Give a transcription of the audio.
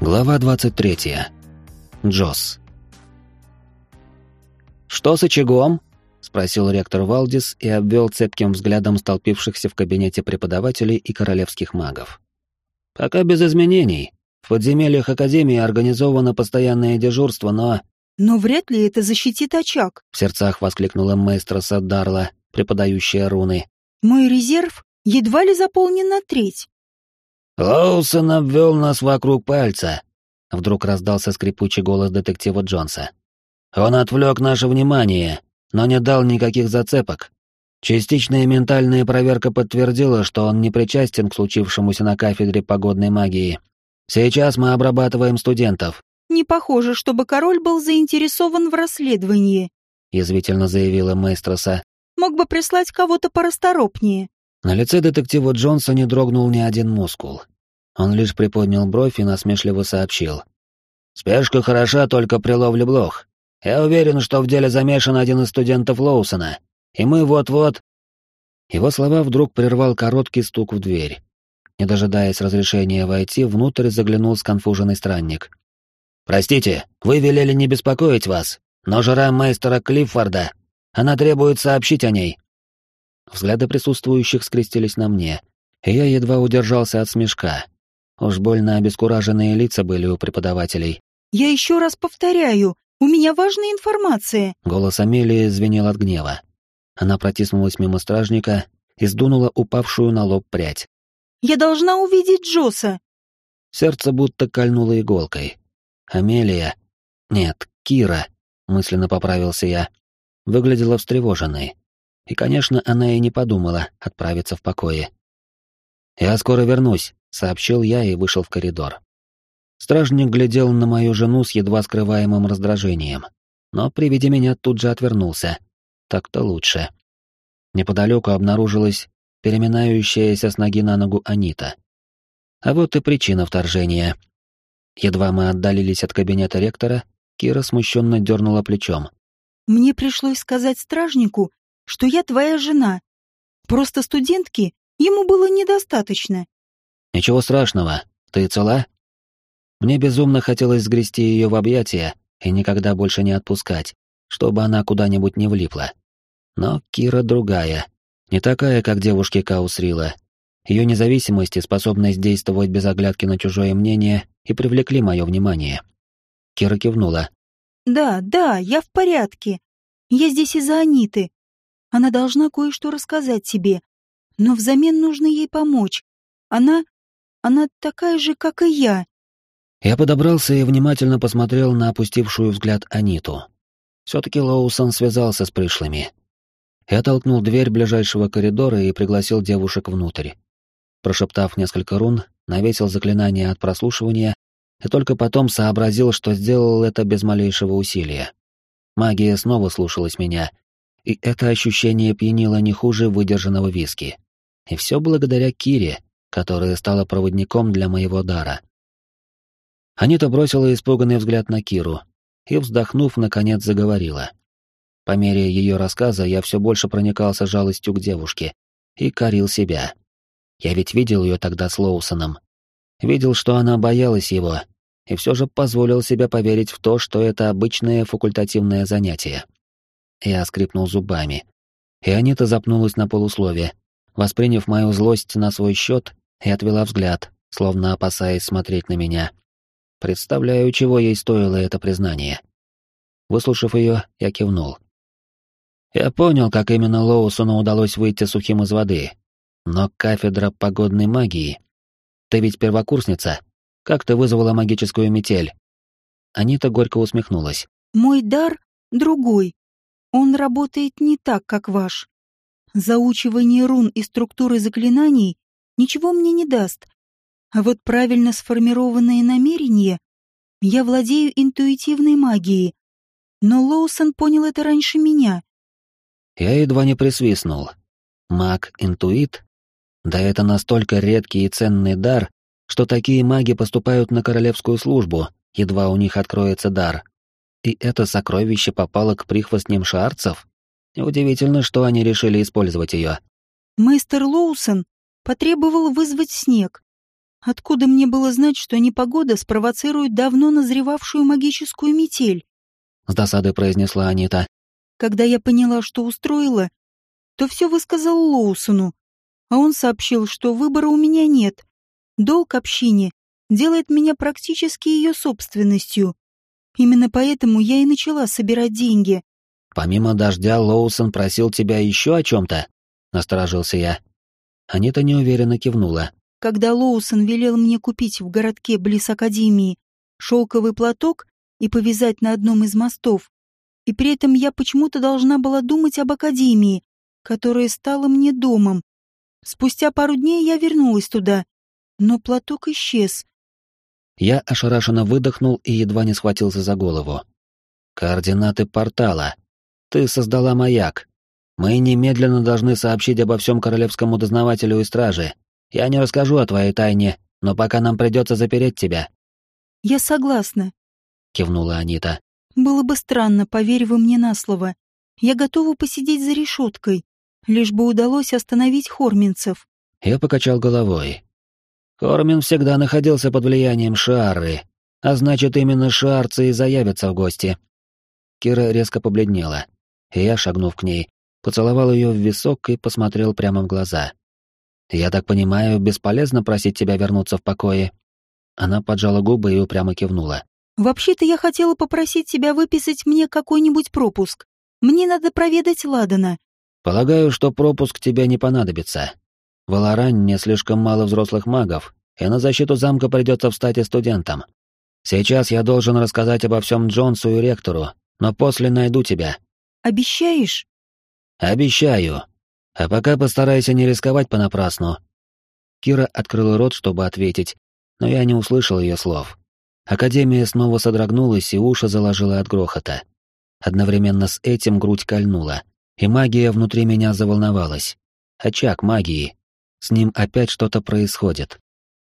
Глава 23. Джосс. «Что с очагом?» — спросил ректор Валдис и обвел цепким взглядом столпившихся в кабинете преподавателей и королевских магов. «Пока без изменений. В подземельях Академии организовано постоянное дежурство, но...» «Но вряд ли это защитит очаг», — в сердцах воскликнула маэстроса Дарла, преподающая руны. «Мой резерв едва ли заполнен на треть». «Лоусон обвел нас вокруг пальца», — вдруг раздался скрипучий голос детектива Джонса. «Он отвлек наше внимание, но не дал никаких зацепок. Частичная ментальная проверка подтвердила, что он не причастен к случившемуся на кафедре погодной магии. Сейчас мы обрабатываем студентов». «Не похоже, чтобы король был заинтересован в расследовании», — язвительно заявила Мейстроса. «Мог бы прислать кого-то порасторопнее». На лице детектива Джонса не дрогнул ни один мускул. Он лишь приподнял бровь и насмешливо сообщил. «Спешка хороша только при ловле блох. Я уверен, что в деле замешан один из студентов Лоусона, и мы вот-вот...» Его слова вдруг прервал короткий стук в дверь. Не дожидаясь разрешения войти, внутрь заглянул сконфуженный странник. «Простите, вы велели не беспокоить вас, но жара мастера Клиффорда. Она требует сообщить о ней». Взгляды присутствующих скрестились на мне, и я едва удержался от смешка. Уж больно обескураженные лица были у преподавателей. «Я еще раз повторяю, у меня важная информация!» Голос Амелии звенел от гнева. Она протиснулась мимо стражника и сдунула упавшую на лоб прядь. «Я должна увидеть Джоса!» Сердце будто кольнуло иголкой. Амелия... Нет, Кира, мысленно поправился я. Выглядела встревоженной. И, конечно, она и не подумала отправиться в покое. «Я скоро вернусь», — сообщил я и вышел в коридор. Стражник глядел на мою жену с едва скрываемым раздражением, но при виде меня тут же отвернулся. Так-то лучше. Неподалеку обнаружилась переминающаяся с ноги на ногу Анита. А вот и причина вторжения. Едва мы отдалились от кабинета ректора, Кира смущенно дернула плечом. «Мне пришлось сказать стражнику, что я твоя жена. Просто студентки ему было недостаточно. Ничего страшного. Ты цела? Мне безумно хотелось сгрести ее в объятия и никогда больше не отпускать, чтобы она куда-нибудь не влипла. Но Кира другая, не такая, как девушки Каусрила. Ее независимость и способность действовать без оглядки на чужое мнение и привлекли мое внимание. Кира кивнула. «Да, да, я в порядке. Я здесь из-за Аниты. Она должна кое-что рассказать тебе, но взамен нужно ей помочь. Она... она такая же, как и я». Я подобрался и внимательно посмотрел на опустившую взгляд Аниту. Все-таки Лоусон связался с пришлыми. Я толкнул дверь ближайшего коридора и пригласил девушек внутрь. Прошептав несколько рун, навесил заклинание от прослушивания и только потом сообразил, что сделал это без малейшего усилия. Магия снова слушалась меня, и это ощущение пьянило не хуже выдержанного виски. И все благодаря Кире, которая стала проводником для моего дара. Анита бросила испуганный взгляд на Киру и, вздохнув, наконец заговорила. По мере ее рассказа я все больше проникался жалостью к девушке и корил себя. Я ведь видел ее тогда с Лоусоном. Видел, что она боялась его, и все же позволил себе поверить в то, что это обычное факультативное занятие. Я скрипнул зубами. И Анита запнулась на полуслове, восприняв мою злость на свой счет, и отвела взгляд, словно опасаясь смотреть на меня. Представляю, чего ей стоило это признание. Выслушав ее, я кивнул. Я понял, как именно Лоусону удалось выйти сухим из воды. Но кафедра погодной магии... Ты ведь первокурсница. Как ты вызвала магическую метель? Анита горько усмехнулась. Мой дар другой. Он работает не так, как ваш. Заучивание рун и структуры заклинаний ничего мне не даст. А вот правильно сформированные намерения я владею интуитивной магией. Но Лоусон понял это раньше меня. Я едва не присвистнул. Маг-интуит? Да это настолько редкий и ценный дар, что такие маги поступают на королевскую службу, едва у них откроется дар. И это сокровище попало к прихвостням шарцев? Неудивительно, что они решили использовать ее. Мейстер Лоусон потребовал вызвать снег. Откуда мне было знать, что непогода спровоцирует давно назревавшую магическую метель? С досадой произнесла Анита. Когда я поняла, что устроила, то все высказал Лоусону, а он сообщил, что выбора у меня нет. Долг общине делает меня практически ее собственностью. Именно поэтому я и начала собирать деньги. Помимо дождя, Лоусон просил тебя еще о чем-то? Насторожился я. Анита неуверенно кивнула. Когда Лоусон велел мне купить в городке близ Академии шелковый платок и повязать на одном из мостов, и при этом я почему-то должна была думать об Академии, которая стала мне домом. Спустя пару дней я вернулась туда, но платок исчез. Я ошарашенно выдохнул и едва не схватился за голову. «Координаты портала. Ты создала маяк. Мы немедленно должны сообщить обо всем королевскому дознавателю и страже. Я не расскажу о твоей тайне, но пока нам придется запереть тебя». «Я согласна», — кивнула Анита. «Было бы странно, поверь вы мне на слово. Я готова посидеть за решеткой, лишь бы удалось остановить хорминцев». Я покачал головой. Хормин всегда находился под влиянием Шары, а значит, именно шарцы и заявятся в гости. Кира резко побледнела, и я, шагнув к ней, поцеловал ее в висок и посмотрел прямо в глаза. «Я так понимаю, бесполезно просить тебя вернуться в покое?» Она поджала губы и упрямо кивнула. «Вообще-то я хотела попросить тебя выписать мне какой-нибудь пропуск. Мне надо проведать Ладана». «Полагаю, что пропуск тебе не понадобится. В Аларанне слишком мало взрослых магов, и на защиту замка придется встать и студентам. Сейчас я должен рассказать обо всем Джонсу и ректору, но после найду тебя. Обещаешь? Обещаю. А пока постарайся не рисковать понапрасну. Кира открыла рот, чтобы ответить, но я не услышал ее слов. Академия снова содрогнулась и уши заложила от грохота. Одновременно с этим грудь кольнула, и магия внутри меня заволновалась. Очаг магии, с ним опять что-то происходит.